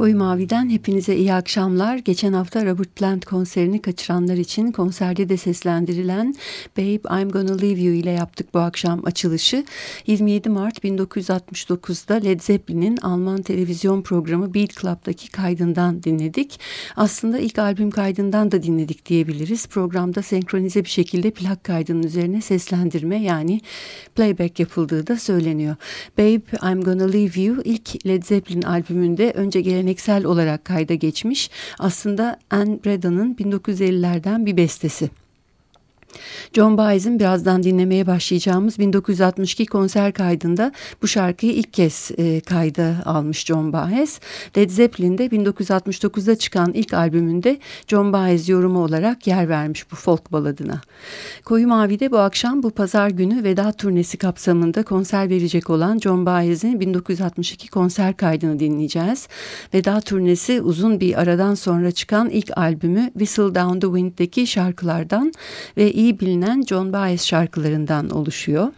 Koyu Mavi'den hepinize iyi akşamlar. Geçen hafta Robert Plant konserini kaçıranlar için konserde de seslendirilen Babe I'm Gonna Leave You ile yaptık bu akşam açılışı. 27 Mart 1969'da Led Zeppelin'in Alman televizyon programı Beat Club'daki kaydından dinledik. Aslında ilk albüm kaydından da dinledik diyebiliriz. Programda senkronize bir şekilde plak kaydının üzerine seslendirme yani playback yapıldığı da söyleniyor. Babe I'm Gonna Leave You ilk Led Zeppelin albümünde önce gelen geleneksel olarak kayda geçmiş. Aslında Anne Breda'nın 1950'lerden bir bestesi. John Baez'in birazdan dinlemeye başlayacağımız 1962 konser kaydında bu şarkıyı ilk kez e, kayda almış John Baez. Led Zeppelin'de 1969'da çıkan ilk albümünde John Baez yorumu olarak yer vermiş bu folk baladına. Koyu Mavi'de bu akşam bu pazar günü veda turnesi kapsamında konser verecek olan John Baez'in 1962 konser kaydını dinleyeceğiz. Veda turnesi uzun bir aradan sonra çıkan ilk albümü Whistle Down the Wind'deki şarkılardan ve iyi bilinen John Baez şarkılarından oluşuyor.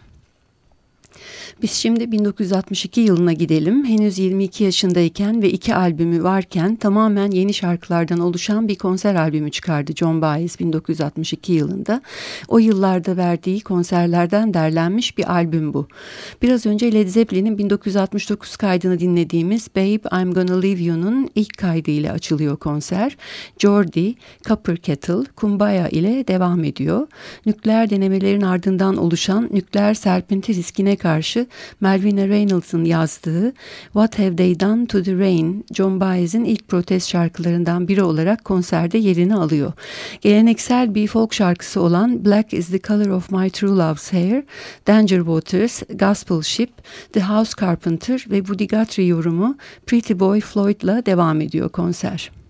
Biz şimdi 1962 yılına gidelim. Henüz 22 yaşındayken ve iki albümü varken tamamen yeni şarkılardan oluşan bir konser albümü çıkardı John Baez 1962 yılında. O yıllarda verdiği konserlerden derlenmiş bir albüm bu. Biraz önce Led Zeppelin'in 1969 kaydını dinlediğimiz Babe I'm Gonna Leave You'nun ilk kaydıyla açılıyor konser. Jordi, Copper Kettle, Kumbaya ile devam ediyor. Nükleer denemelerin ardından oluşan nükleer serpinti riskine karşı Melvina Reynolds'ın yazdığı What Have They Done to the Rain, John Baez'in ilk protest şarkılarından biri olarak konserde yerini alıyor. Geleneksel bir folk şarkısı olan Black is the Color of My True Love's Hair, Danger Waters, Gospel Ship, The House Carpenter ve Buddy Guthrie yorumu Pretty Boy Floyd'la devam ediyor konser.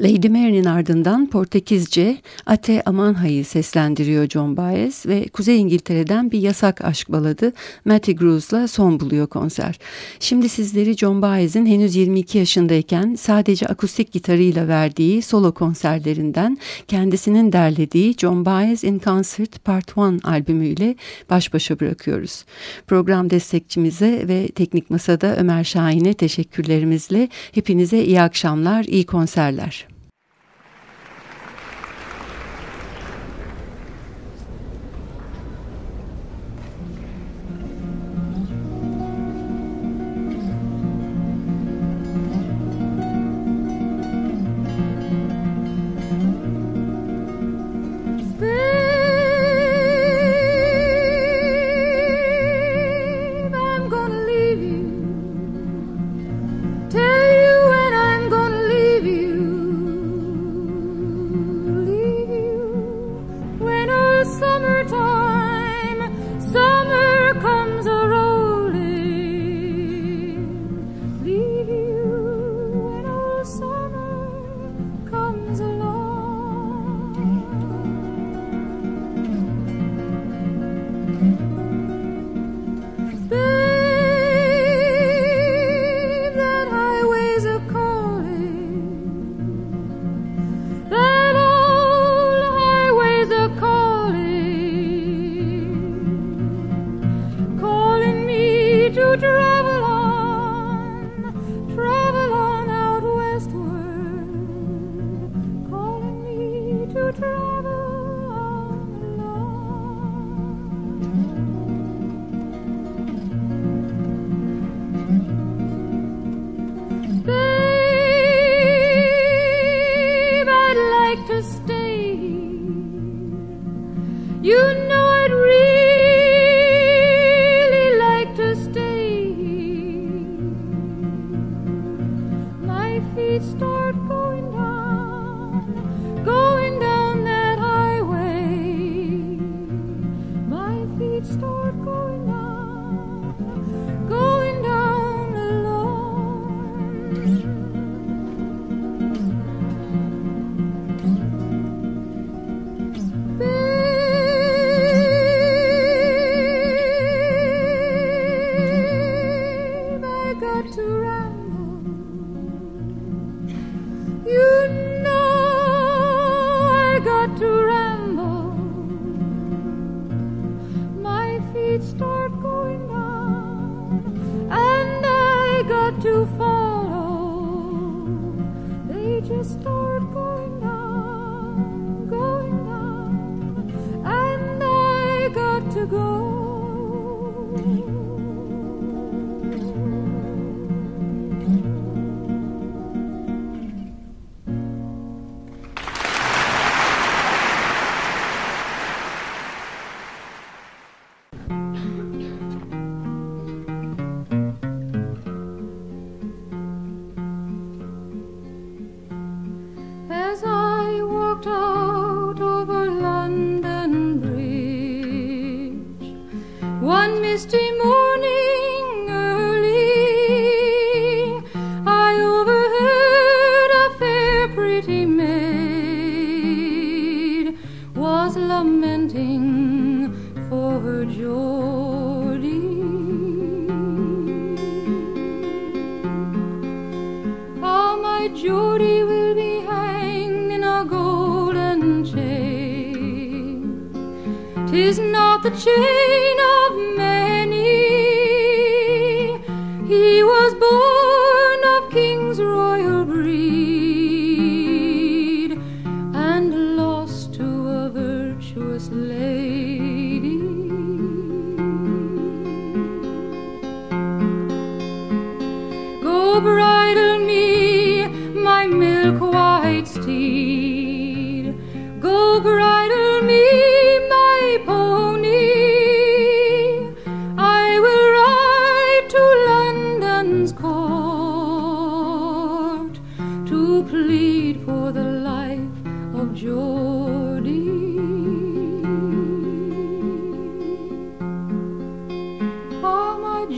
Lady Mary'nin ardından Portekizce Ate Amanha'yı seslendiriyor John Baez ve Kuzey İngiltere'den bir yasak aşk baladı Matty Grews'la son buluyor konser. Şimdi sizleri John Baez'in henüz 22 yaşındayken sadece akustik gitarıyla verdiği solo konserlerinden kendisinin derlediği John Baez in Concert Part 1 albümüyle baş başa bırakıyoruz. Program destekçimize ve teknik masada Ömer Şahin'e teşekkürlerimizle hepinize iyi akşamlar, iyi konserler Teşekkürler.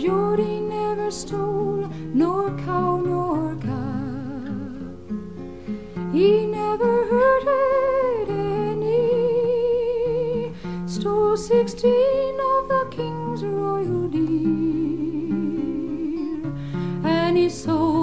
Geordie never stole nor cow nor calf. He never hurted any. Stole sixteen of the king's royal deer, and he sold.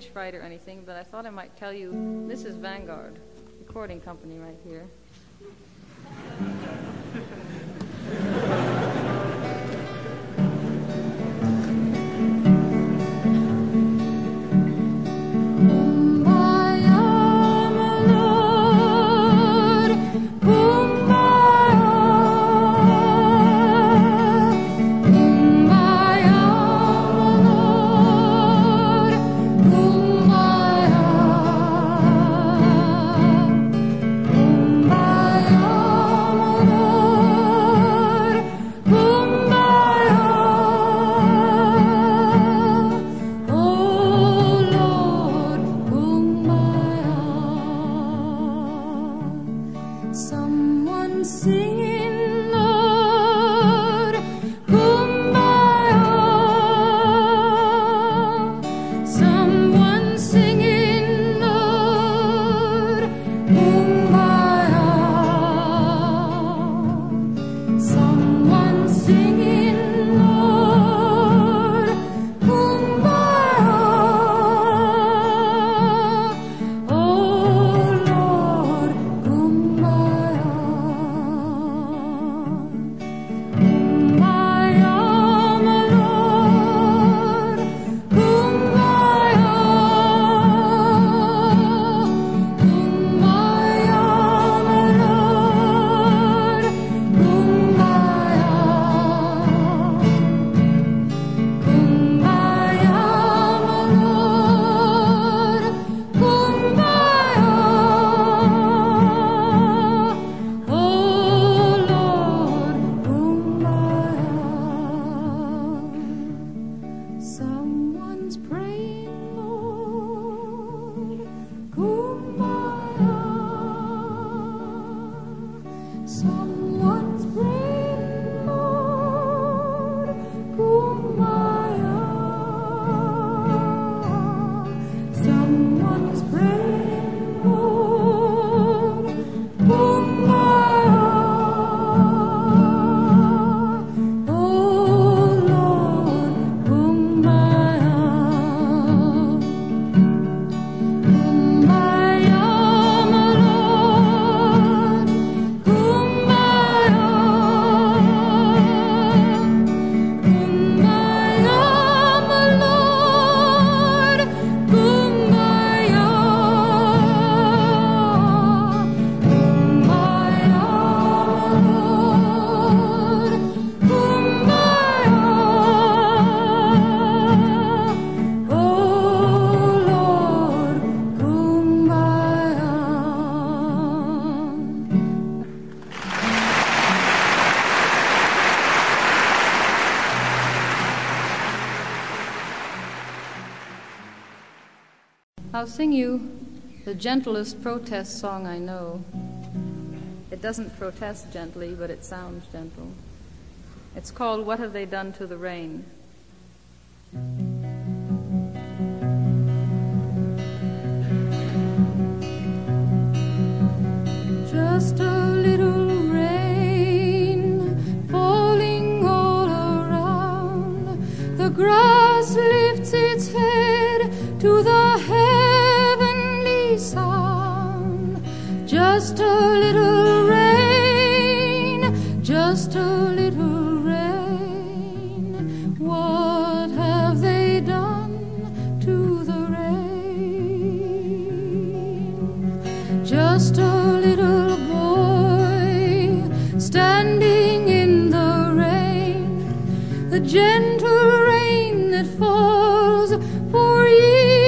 Stage fright or anything, but I thought I might tell you this is Vanguard, recording company right here. gentlest protest song I know. It doesn't protest gently, but it sounds gentle. It's called What Have They Done to the Rain? Just a little rain falling all around. The grass lifts its head to the just a little rain, just a little rain. What have they done to the rain? Just a little boy standing in the rain, the gentle rain that falls for you.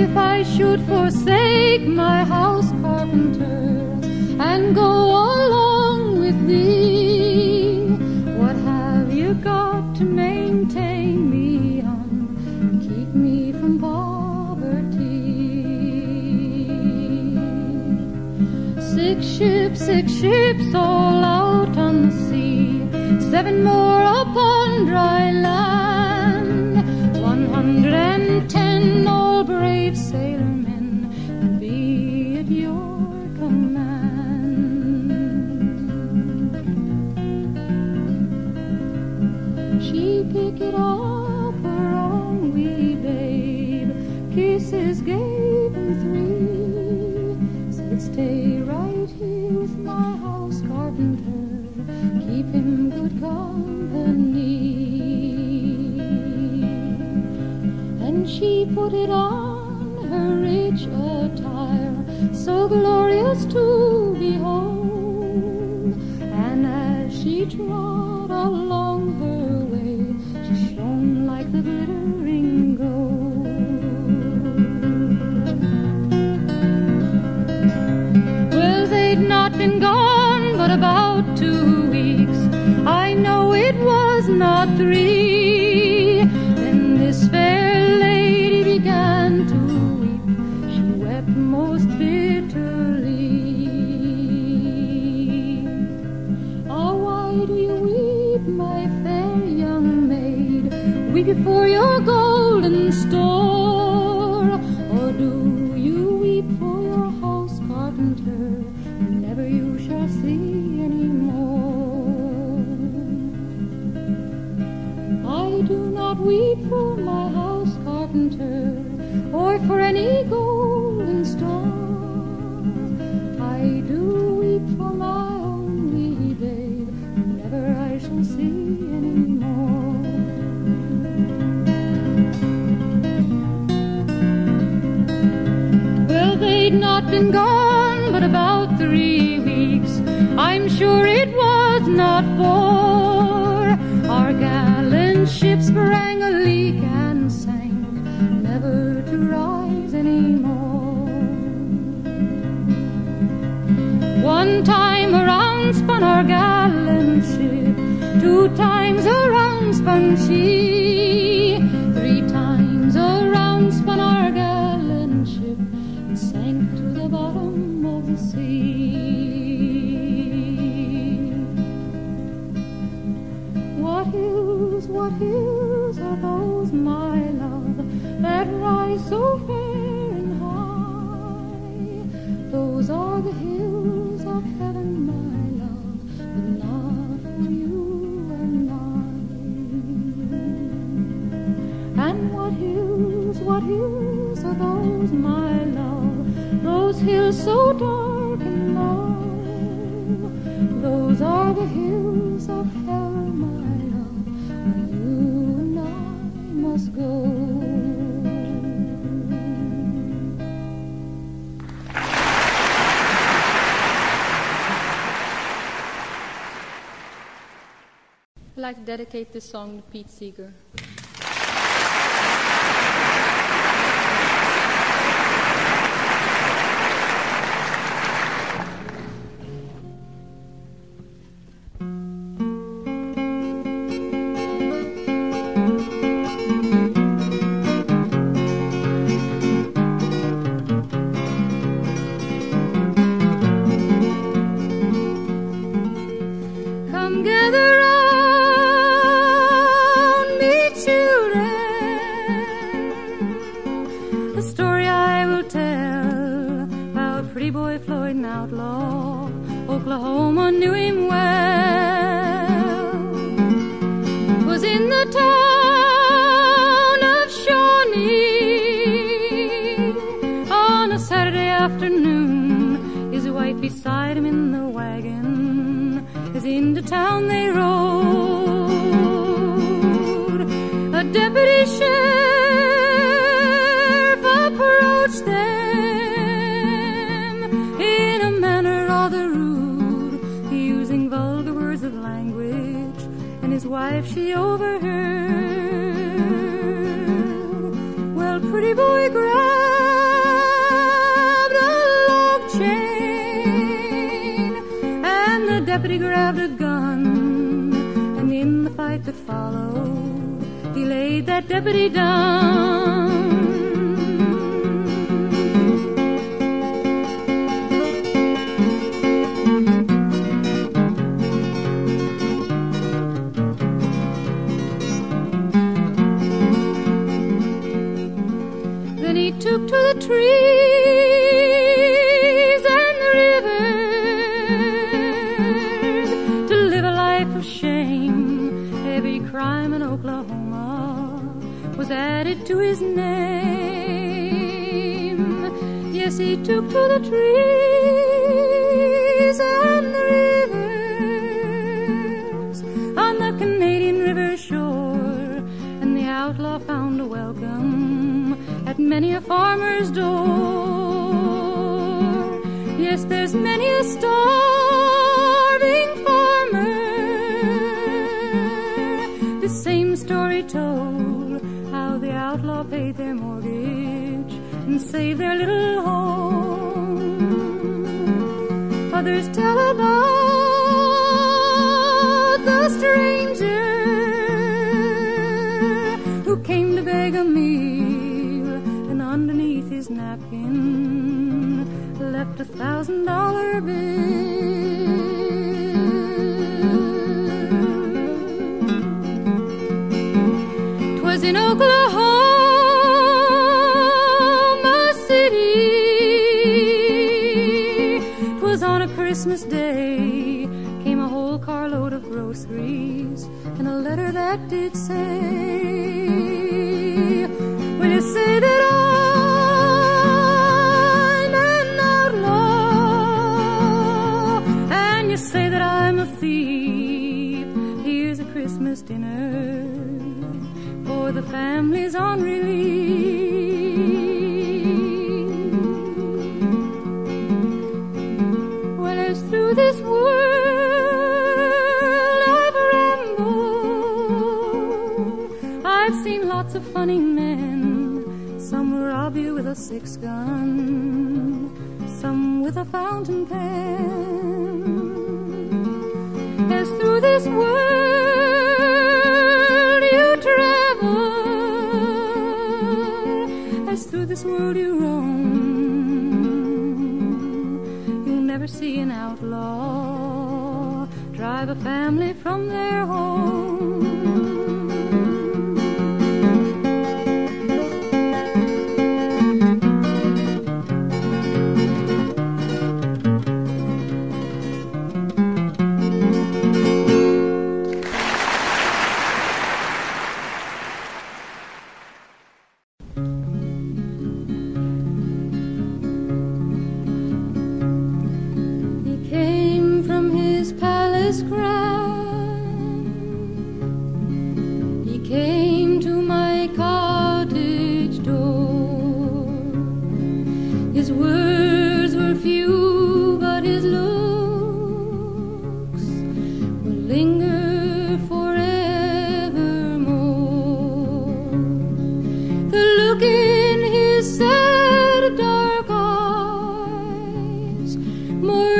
if I should forsake my house carpenter and go along with thee? What have you got to maintain me on and keep me from poverty? Six ships, six ships all out on the sea, seven more upon dry land. put it on. Like to dedicate this song to Pete Seeger.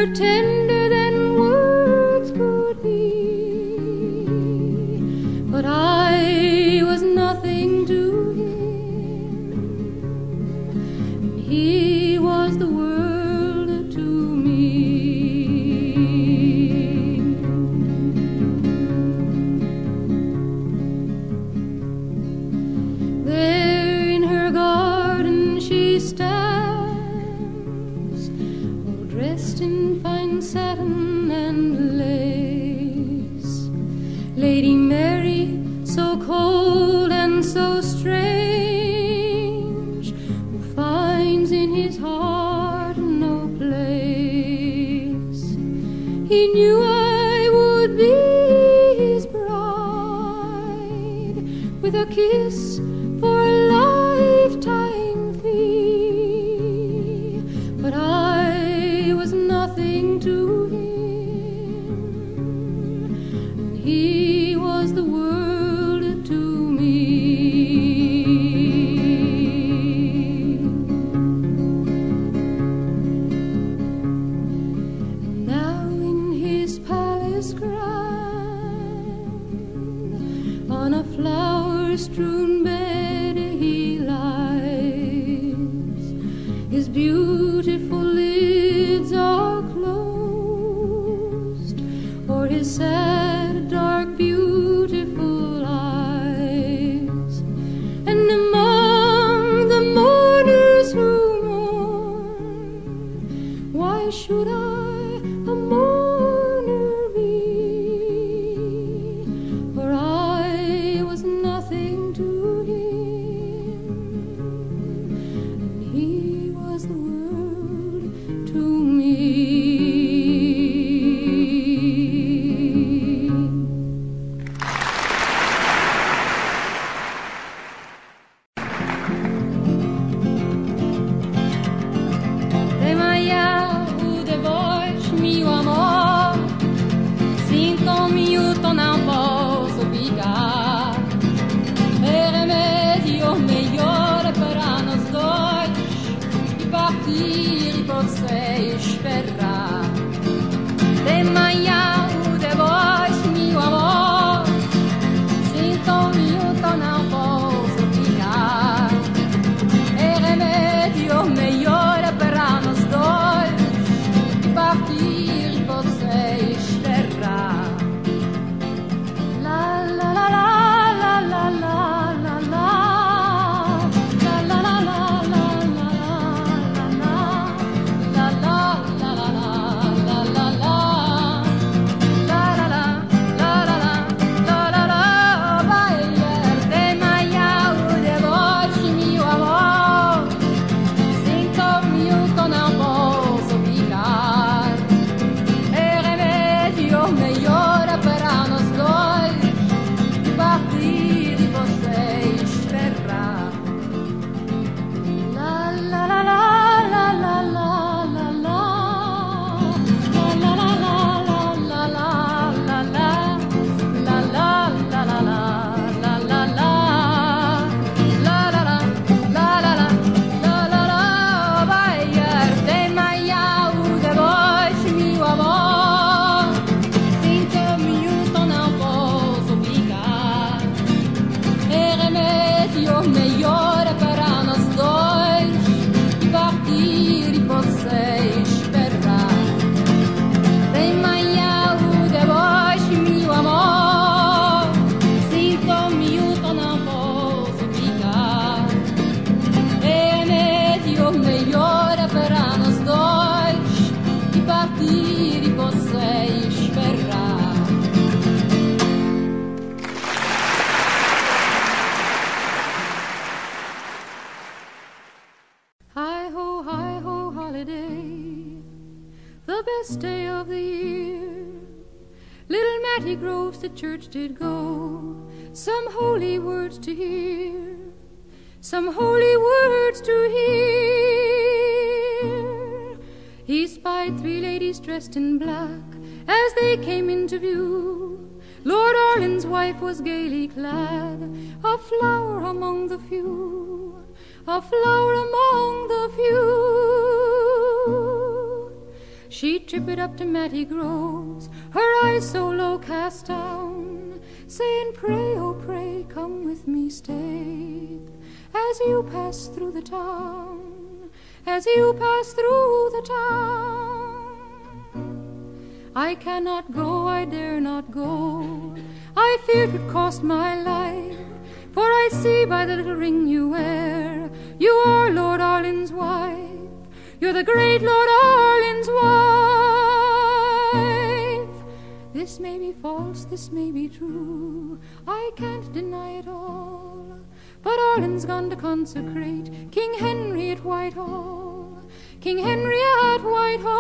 certain a more church did go, some holy words to hear, some holy words to hear. He spied three ladies dressed in black as they came into view. Lord Arlen's wife was gaily clad, a flower among the few, a flower among the few. She tripped it up to Matty Groves, her eyes so low cast down, saying, Pray, oh, pray, come with me, stay, as you pass through the town, as you pass through the town. I cannot go, I dare not go, I fear it would cost my life. For I see by the little ring you wear, you are Lord Arlen's wife. You're the great Lord Arlen's wife. This may be false, this may be true. I can't deny it all. But Arlen's gone to consecrate King Henry at Whitehall. King Henry at Whitehall.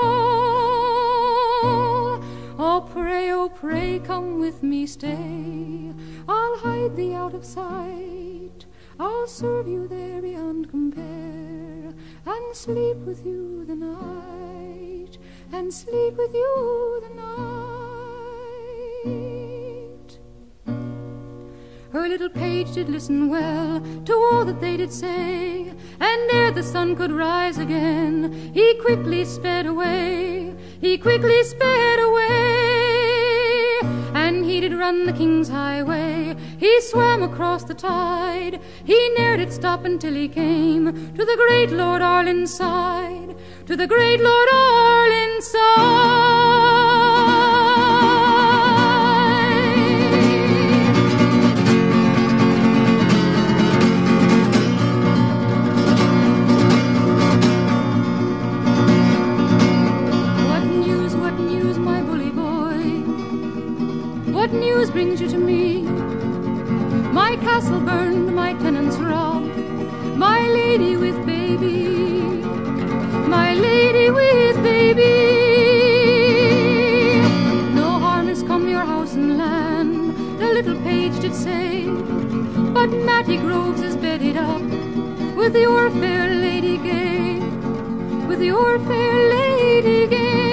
Oh, pray, oh, pray, come with me, stay. I'll hide thee out of sight. I'll serve you there beyond compare and sleep with you the night and sleep with you the night. Her little page did listen well to all that they did say, and ere the sun could rise again, he quickly sped away, he quickly sped away, and he did run the king's highway he swam across the tide. He ne'er did stop until he came to the great Lord Arlen's side. To the great Lord Arlen's side. News brings you to me? My castle burned, my tenants robbed, my lady with baby, my lady with baby. No harm has come your house and land, the little page did say, but Matty Groves is bedded up with your fair lady gay, with your fair lady gay.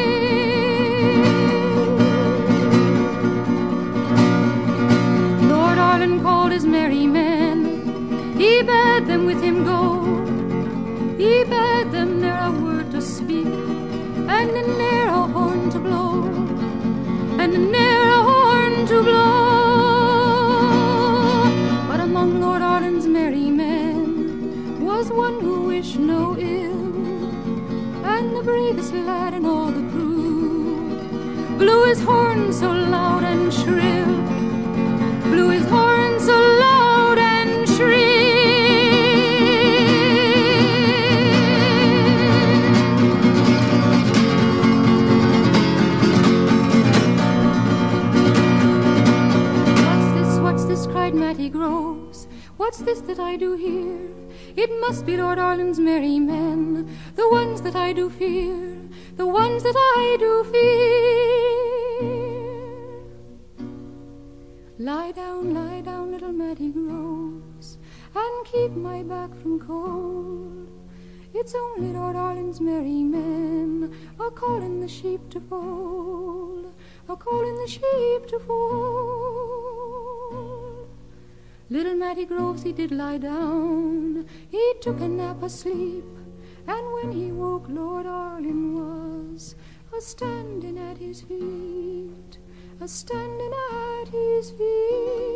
So loud and shrill, blew his horn so loud and shrill. What's this, what's this, cried Matty Groves. What's this that I do here? It must be Lord Arlen's merry men, the ones that I do fear, the ones that I do fear. Lie down, lie down, little Matty Groves, and keep my back from cold. It's only Lord Arlen's merry men a calling the sheep to fold, a calling the sheep to fold. Little Matty Groves, he did lie down, he took a nap asleep, and when he woke, Lord Arlen was a standing at his feet standing at his feet.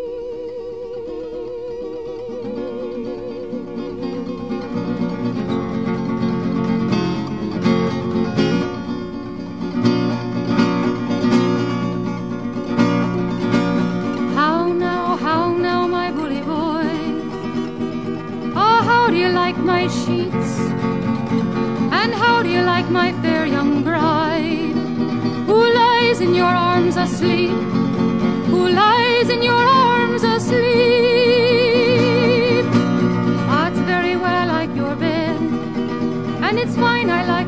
Asleep? Who lies in your arms asleep? It's very well, like your bed. And it's fine, I like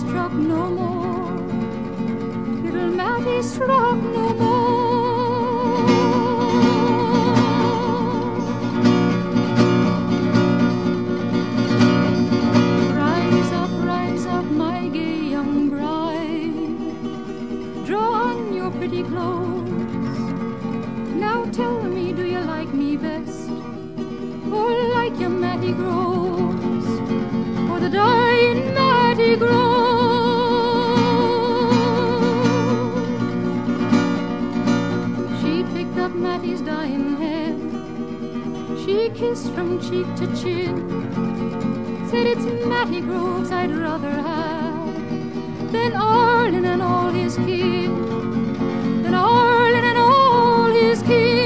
struck no more he struck no more. Rise up, rise up, my gay young bride. Draw on your pretty clothes. Now tell me, do you like me best? Or like your Matty Groves? Or the dying Matty Groves? Kissed from cheek to chin. Said it's Matty Groves I'd rather have than Arlen and all his kin. Than Arlen and all his kin.